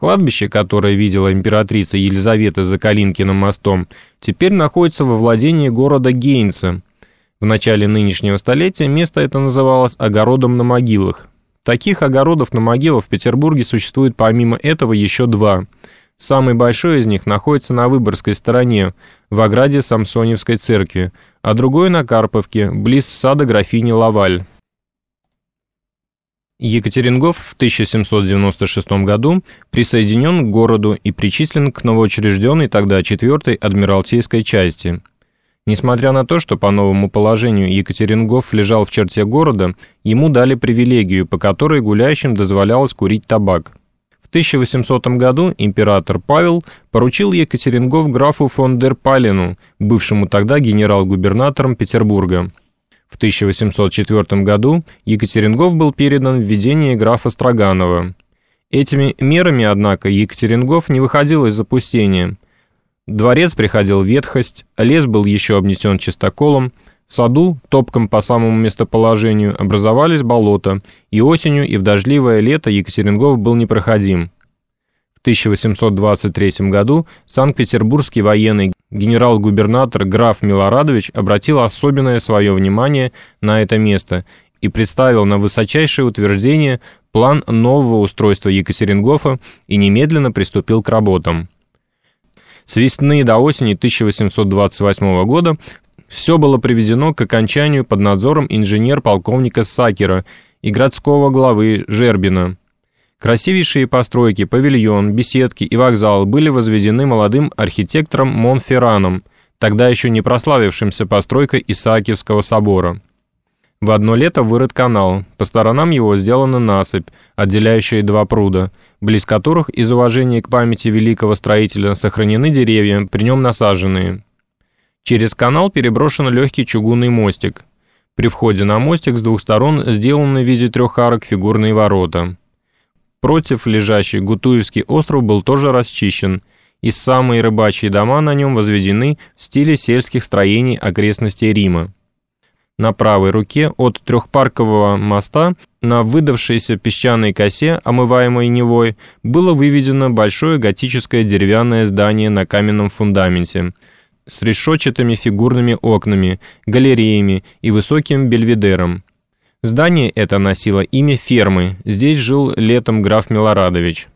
Кладбище, которое видела императрица Елизавета за Калинкиным мостом, теперь находится во владении города Гейнца. В начале нынешнего столетия место это называлось «огородом на могилах». Таких огородов на могилах в Петербурге существует помимо этого еще два. Самый большой из них находится на Выборгской стороне, в ограде Самсоневской церкви, а другой на Карповке, близ сада графини Лаваль. Екатерингов в 1796 году присоединен к городу и причислен к новоучрежденной тогда 4-й адмиралтейской части. Несмотря на то, что по новому положению Екатерингов лежал в черте города, ему дали привилегию, по которой гуляющим дозволялось курить табак. В 1800 году император Павел поручил Екатерингов графу фон дер Палену, бывшему тогда генерал-губернатором Петербурга. В 1804 году Екатерингов был передан в ведение графа Строганова. Этими мерами, однако, Екатерингов не выходил из запустения. Дворец приходил в ветхость, лес был еще обнесен чистоколом, в саду, топком по самому местоположению, образовались болота, и осенью, и в дождливое лето Екатерингов был непроходим. В 1823 году Санкт-Петербургский военный генерал-губернатор граф Милорадович обратил особенное свое внимание на это место и представил на высочайшее утверждение план нового устройства Екатерингофа и немедленно приступил к работам. С весны до осени 1828 года все было приведено к окончанию под надзором инженер-полковника Сакера и городского главы Жербина. Красивейшие постройки, павильон, беседки и вокзал были возведены молодым архитектором Монферраном, тогда еще не прославившимся постройкой Исаакиевского собора. В одно лето вырыт канал, по сторонам его сделана насыпь, отделяющая два пруда, близ которых из уважения к памяти великого строителя сохранены деревья, при нем насаженные. Через канал переброшен легкий чугунный мостик. При входе на мостик с двух сторон сделаны в виде трех арок фигурные ворота. Против лежащий Гутуевский остров был тоже расчищен, и самые рыбачьи дома на нем возведены в стиле сельских строений окрестностей Рима. На правой руке от трехпаркового моста на выдавшейся песчаной косе, омываемой Невой, было выведено большое готическое деревянное здание на каменном фундаменте с решетчатыми фигурными окнами, галереями и высоким бельведером. Здание это носило имя фермы, здесь жил летом граф Милорадович.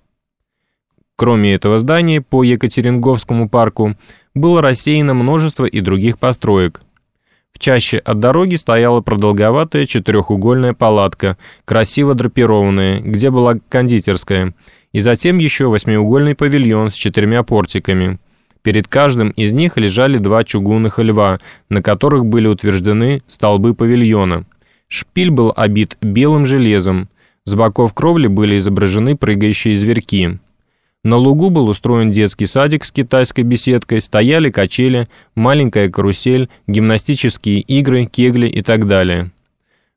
Кроме этого здания, по Екатеринговскому парку было рассеяно множество и других построек. В чаще от дороги стояла продолговатая четырехугольная палатка, красиво драпированная, где была кондитерская, и затем еще восьмиугольный павильон с четырьмя портиками. Перед каждым из них лежали два чугунных льва, на которых были утверждены столбы павильона. Шпиль был обит белым железом. С боков кровли были изображены прыгающие зверьки. На лугу был устроен детский садик с китайской беседкой, стояли качели, маленькая карусель, гимнастические игры, кегли и так далее.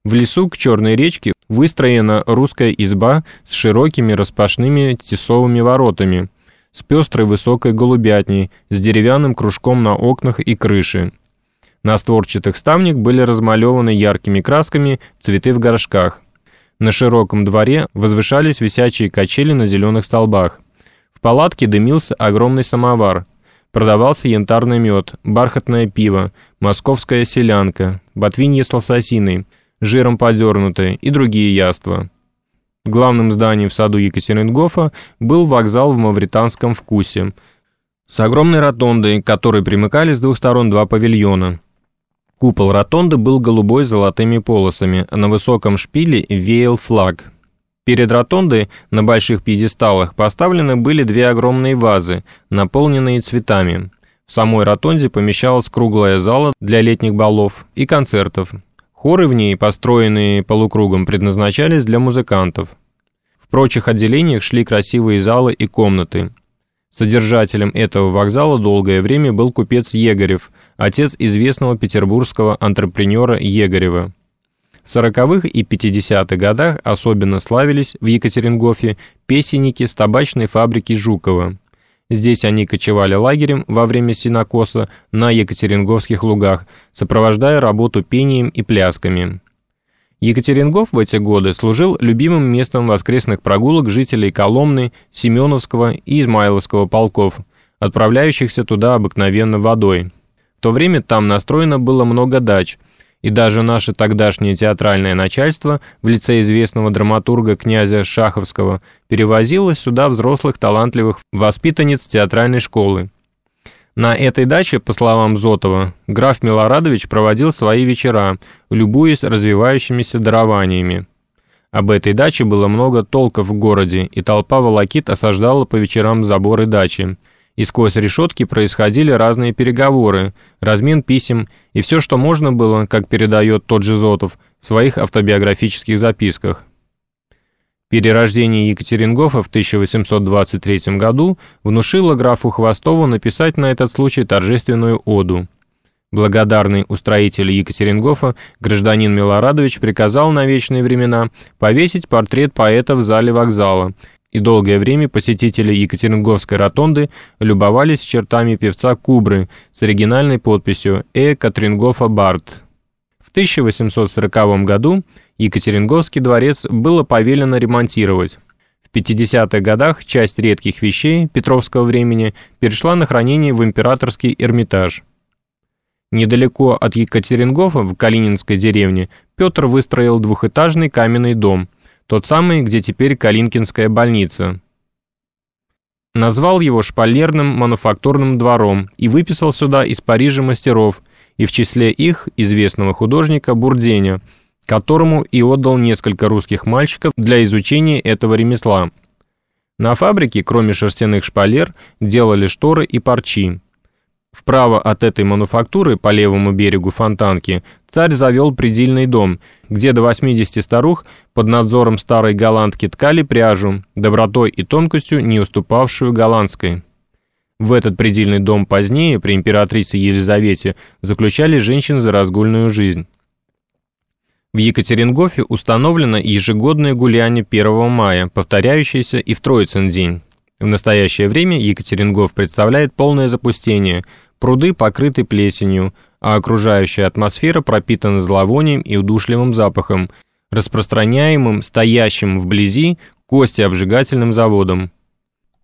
В лесу к Черной речке выстроена русская изба с широкими распашными тесовыми воротами, с пестрой высокой голубятней, с деревянным кружком на окнах и крыше. На створчатых ставнях были размалеваны яркими красками цветы в горшках. На широком дворе возвышались висячие качели на зеленых столбах. В палатке дымился огромный самовар. Продавался янтарный мед, бархатное пиво, московская селянка, ботвинье с лососиной, жиром подернутое и другие яства. Главным зданием в саду Екатерингофа был вокзал в мавританском вкусе, с огромной ротондой, к которой примыкали с двух сторон два павильона – Купол ротонды был голубой с золотыми полосами, а на высоком шпиле веял флаг. Перед ротондой на больших пьедесталах поставлены были две огромные вазы, наполненные цветами. В самой ротонде помещалась круглая зала для летних балов и концертов. Хоры в ней, построенные полукругом, предназначались для музыкантов. В прочих отделениях шли красивые залы и комнаты. Содержателем этого вокзала долгое время был купец Егорев, отец известного петербургского антрепренера Егорева. В 40-х и 50-х годах особенно славились в Екатерингофе песенники с табачной фабрики Жукова. Здесь они кочевали лагерем во время синокоса на Екатеринговских лугах, сопровождая работу пением и плясками. Екатерингов в эти годы служил любимым местом воскресных прогулок жителей Коломны, Семеновского и Измайловского полков, отправляющихся туда обыкновенно водой. В то время там настроено было много дач, и даже наше тогдашнее театральное начальство в лице известного драматурга князя Шаховского перевозило сюда взрослых талантливых воспитанниц театральной школы. На этой даче, по словам Зотова, граф Милорадович проводил свои вечера, любуясь развивающимися дарованиями. Об этой даче было много толков в городе, и толпа волокит осаждала по вечерам заборы дачи. И сквозь решетки происходили разные переговоры, размен писем и все, что можно было, как передает тот же Зотов, в своих автобиографических записках. Перерождение Екатерингофа в 1823 году внушило графу Хвостову написать на этот случай торжественную оду. Благодарный устроитель Екатерингофа, гражданин Милорадович приказал на вечные времена повесить портрет поэта в зале вокзала, и долгое время посетители Екатеринговской ротонды любовались чертами певца Кубры с оригинальной подписью «Э. Катрингофа Барт». В 1840 году Екатеринговский дворец было повелено ремонтировать. В 50-х годах часть редких вещей Петровского времени перешла на хранение в императорский Эрмитаж. Недалеко от Екатерингофа, в Калининской деревне, Петр выстроил двухэтажный каменный дом, тот самый, где теперь Калинкинская больница. Назвал его шпалерным мануфактурным двором и выписал сюда из Парижа мастеров, и в числе их известного художника Бурденя – которому и отдал несколько русских мальчиков для изучения этого ремесла. На фабрике, кроме шерстяных шпалер, делали шторы и парчи. Вправо от этой мануфактуры, по левому берегу Фонтанки, царь завел предельный дом, где до 80 старух под надзором старой голландки ткали пряжу, добротой и тонкостью не уступавшую голландской. В этот предельный дом позднее, при императрице Елизавете, заключали женщин за разгульную жизнь. В Екатерингофе установлено ежегодное гуляние 1 мая, повторяющееся и в Троицын день. В настоящее время Екатерингоф представляет полное запустение, пруды покрыты плесенью, а окружающая атмосфера пропитана зловонием и удушливым запахом, распространяемым стоящим вблизи кости обжигательным заводом.